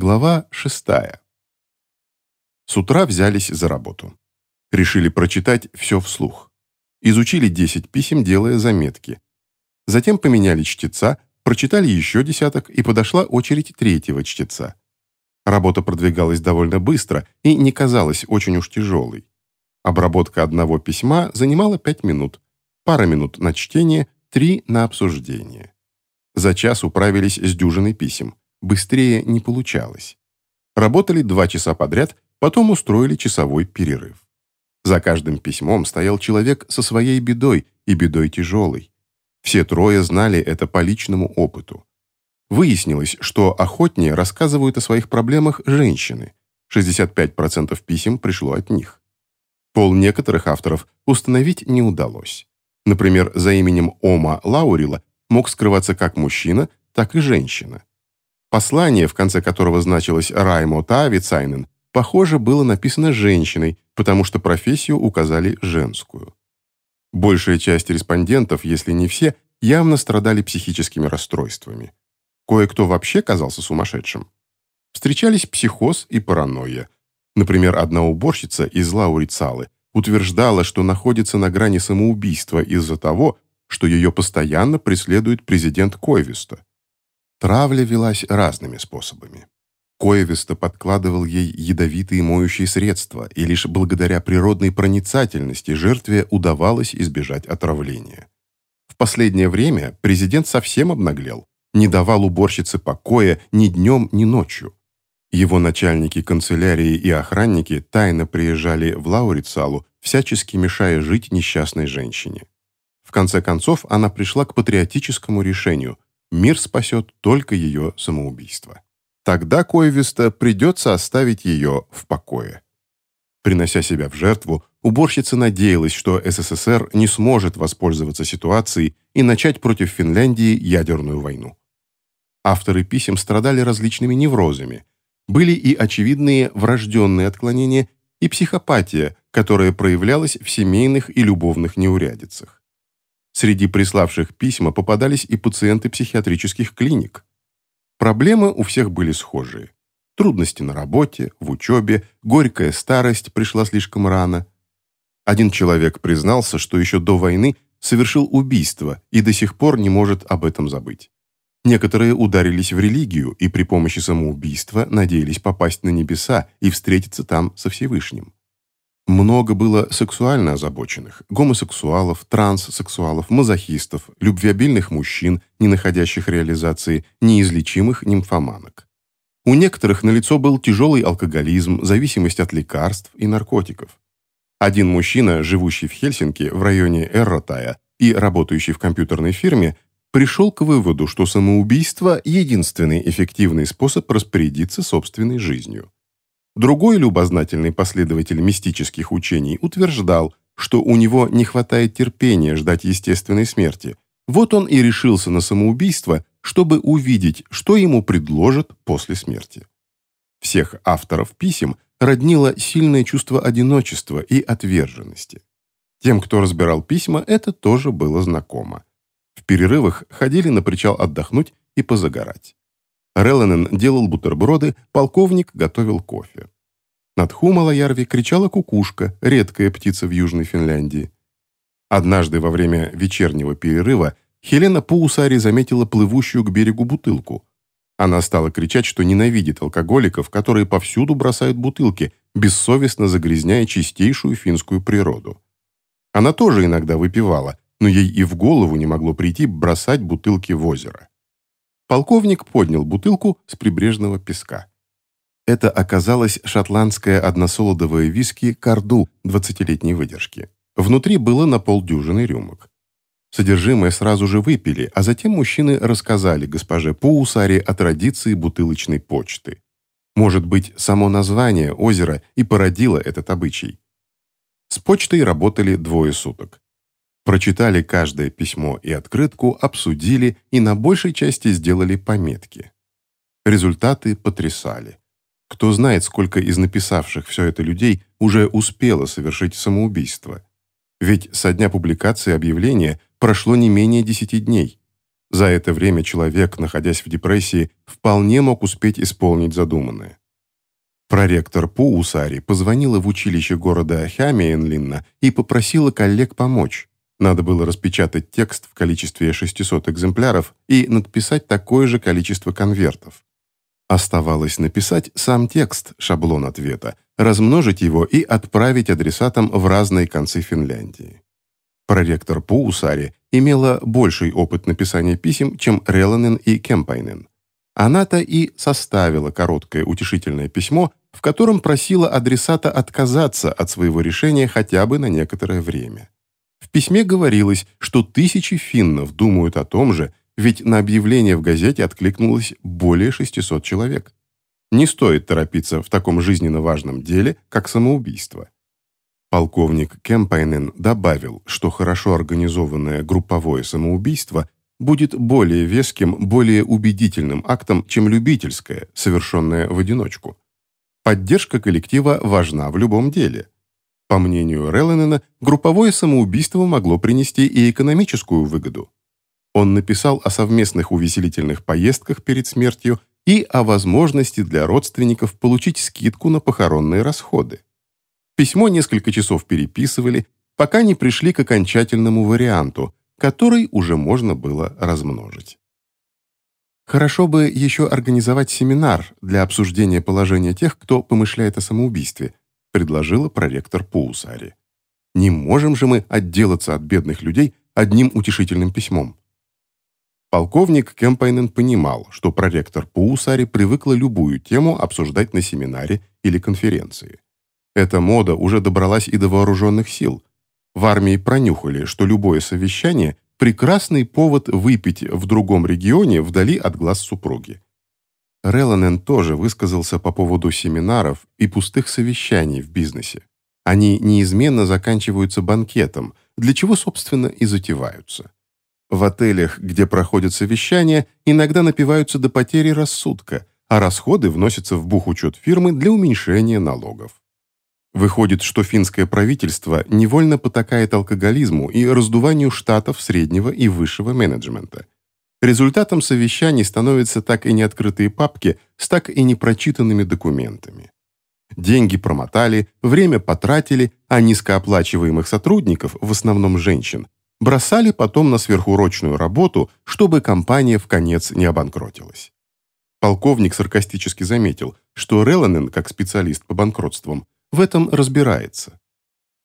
Глава шестая. С утра взялись за работу. Решили прочитать все вслух. Изучили 10 писем, делая заметки. Затем поменяли чтеца, прочитали еще десяток, и подошла очередь третьего чтеца. Работа продвигалась довольно быстро и не казалась очень уж тяжелой. Обработка одного письма занимала 5 минут, пара минут на чтение, три на обсуждение. За час управились с дюжиной писем. Быстрее не получалось. Работали два часа подряд, потом устроили часовой перерыв. За каждым письмом стоял человек со своей бедой, и бедой тяжелой. Все трое знали это по личному опыту. Выяснилось, что охотнее рассказывают о своих проблемах женщины. 65% писем пришло от них. Пол некоторых авторов установить не удалось. Например, за именем Ома Лаурила мог скрываться как мужчина, так и женщина. Послание, в конце которого значилось «Раймо Таавицайнен», похоже, было написано женщиной, потому что профессию указали женскую. Большая часть респондентов, если не все, явно страдали психическими расстройствами. Кое-кто вообще казался сумасшедшим. Встречались психоз и паранойя. Например, одна уборщица из Лаурицалы утверждала, что находится на грани самоубийства из-за того, что ее постоянно преследует президент Койвиста. Травля велась разными способами. Коевиста подкладывал ей ядовитые моющие средства, и лишь благодаря природной проницательности жертве удавалось избежать отравления. В последнее время президент совсем обнаглел, не давал уборщице покоя ни днем, ни ночью. Его начальники канцелярии и охранники тайно приезжали в Лаурицалу, всячески мешая жить несчастной женщине. В конце концов, она пришла к патриотическому решению мир спасет только ее самоубийство. Тогда Коевиста придется оставить ее в покое. Принося себя в жертву, уборщица надеялась, что СССР не сможет воспользоваться ситуацией и начать против Финляндии ядерную войну. Авторы писем страдали различными неврозами. Были и очевидные врожденные отклонения, и психопатия, которая проявлялась в семейных и любовных неурядицах. Среди приславших письма попадались и пациенты психиатрических клиник. Проблемы у всех были схожие. Трудности на работе, в учебе, горькая старость пришла слишком рано. Один человек признался, что еще до войны совершил убийство и до сих пор не может об этом забыть. Некоторые ударились в религию и при помощи самоубийства надеялись попасть на небеса и встретиться там со Всевышним. Много было сексуально озабоченных, гомосексуалов, транссексуалов, мазохистов, любвеобильных мужчин, не находящих реализации, неизлечимых нимфоманок. У некоторых на лицо был тяжелый алкоголизм, зависимость от лекарств и наркотиков. Один мужчина, живущий в Хельсинки в районе Эрротая и работающий в компьютерной фирме, пришел к выводу, что самоубийство – единственный эффективный способ распорядиться собственной жизнью. Другой любознательный последователь мистических учений утверждал, что у него не хватает терпения ждать естественной смерти. Вот он и решился на самоубийство, чтобы увидеть, что ему предложат после смерти. Всех авторов писем роднило сильное чувство одиночества и отверженности. Тем, кто разбирал письма, это тоже было знакомо. В перерывах ходили на причал отдохнуть и позагорать. Реланен делал бутерброды, полковник готовил кофе. Над Хумалаярви кричала кукушка, редкая птица в Южной Финляндии. Однажды во время вечернего перерыва Хелена Паусари заметила плывущую к берегу бутылку. Она стала кричать, что ненавидит алкоголиков, которые повсюду бросают бутылки, бессовестно загрязняя чистейшую финскую природу. Она тоже иногда выпивала, но ей и в голову не могло прийти бросать бутылки в озеро. Полковник поднял бутылку с прибрежного песка. Это оказалось шотландское односолодовое виски «Карду» 20-летней выдержки. Внутри было на полдюжины рюмок. Содержимое сразу же выпили, а затем мужчины рассказали госпоже Паусаре о традиции бутылочной почты. Может быть, само название озера и породило этот обычай. С почтой работали двое суток. Прочитали каждое письмо и открытку, обсудили и на большей части сделали пометки. Результаты потрясали. Кто знает, сколько из написавших все это людей уже успело совершить самоубийство. Ведь со дня публикации объявления прошло не менее десяти дней. За это время человек, находясь в депрессии, вполне мог успеть исполнить задуманное. Проректор Пуусари позвонила в училище города Хямиенлинна и попросила коллег помочь. Надо было распечатать текст в количестве 600 экземпляров и надписать такое же количество конвертов. Оставалось написать сам текст, шаблон ответа, размножить его и отправить адресатам в разные концы Финляндии. Проректор Пуусари имела больший опыт написания писем, чем Реланен и Кемпайнен. Она-то и составила короткое утешительное письмо, в котором просила адресата отказаться от своего решения хотя бы на некоторое время. В письме говорилось, что тысячи финнов думают о том же, ведь на объявление в газете откликнулось более 600 человек. Не стоит торопиться в таком жизненно важном деле, как самоубийство. Полковник Кемпайнен добавил, что хорошо организованное групповое самоубийство будет более веским, более убедительным актом, чем любительское, совершенное в одиночку. Поддержка коллектива важна в любом деле. По мнению Релленена, групповое самоубийство могло принести и экономическую выгоду. Он написал о совместных увеселительных поездках перед смертью и о возможности для родственников получить скидку на похоронные расходы. Письмо несколько часов переписывали, пока не пришли к окончательному варианту, который уже можно было размножить. Хорошо бы еще организовать семинар для обсуждения положения тех, кто помышляет о самоубийстве, предложила проректор Паусари. Не можем же мы отделаться от бедных людей одним утешительным письмом. Полковник Кемпайнен понимал, что проректор Паусари привыкла любую тему обсуждать на семинаре или конференции. Эта мода уже добралась и до вооруженных сил, в армии пронюхали, что любое совещание – прекрасный повод выпить в другом регионе вдали от глаз супруги. Реланен тоже высказался по поводу семинаров и пустых совещаний в бизнесе. Они неизменно заканчиваются банкетом, для чего, собственно, и затеваются. В отелях, где проходят совещания, иногда напиваются до потери рассудка, а расходы вносятся в бухучет фирмы для уменьшения налогов. Выходит, что финское правительство невольно потакает алкоголизму и раздуванию штатов среднего и высшего менеджмента. Результатом совещаний становятся так и неоткрытые папки с так и непрочитанными документами. Деньги промотали, время потратили, а низкооплачиваемых сотрудников, в основном женщин, бросали потом на сверхурочную работу, чтобы компания в конец не обанкротилась. Полковник саркастически заметил, что Реланен, как специалист по банкротствам, в этом разбирается.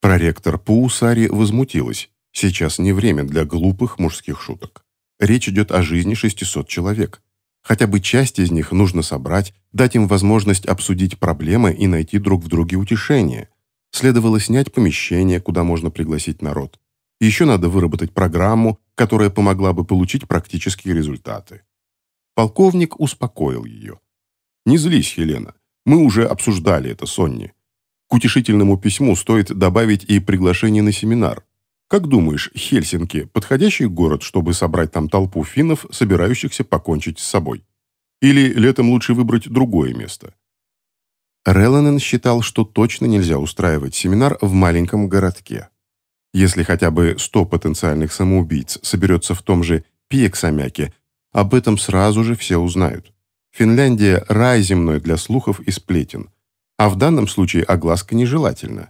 Проректор Паусари возмутилась. Сейчас не время для глупых мужских шуток. Речь идет о жизни 600 человек. Хотя бы часть из них нужно собрать, дать им возможность обсудить проблемы и найти друг в друге утешение. Следовало снять помещение, куда можно пригласить народ. Еще надо выработать программу, которая помогла бы получить практические результаты. Полковник успокоил ее. «Не злись, Хелена. Мы уже обсуждали это, Сонни. К утешительному письму стоит добавить и приглашение на семинар. Как думаешь, Хельсинки – подходящий город, чтобы собрать там толпу финнов, собирающихся покончить с собой? Или летом лучше выбрать другое место? Реланен считал, что точно нельзя устраивать семинар в маленьком городке. Если хотя бы 100 потенциальных самоубийц соберется в том же Пиексамяке, об этом сразу же все узнают. Финляндия – рай земной для слухов и сплетен а в данном случае огласка нежелательна.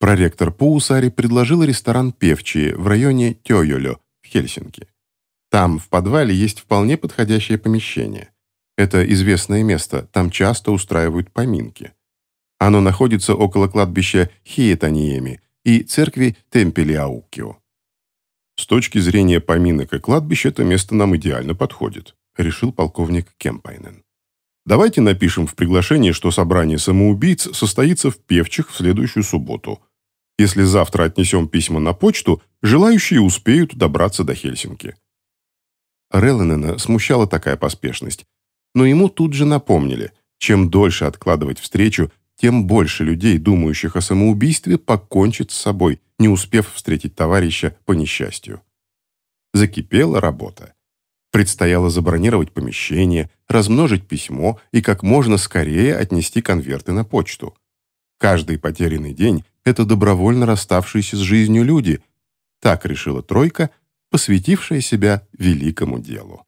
Проректор Паусари предложил ресторан «Певчие» в районе Тёйолё в Хельсинки. Там, в подвале, есть вполне подходящее помещение. Это известное место, там часто устраивают поминки. Оно находится около кладбища Хиетаниеми и церкви Темпелиаукио. С точки зрения поминок и кладбищ это место нам идеально подходит, решил полковник Кемпайнен. Давайте напишем в приглашении, что собрание самоубийц состоится в Певчих в следующую субботу. Если завтра отнесем письма на почту, желающие успеют добраться до Хельсинки. Релленена смущала такая поспешность, но ему тут же напомнили, чем дольше откладывать встречу, тем больше людей, думающих о самоубийстве, покончит с собой, не успев встретить товарища по несчастью. Закипела работа. Предстояло забронировать помещение, размножить письмо и как можно скорее отнести конверты на почту. Каждый потерянный день – это добровольно расставшиеся с жизнью люди. Так решила тройка, посвятившая себя великому делу.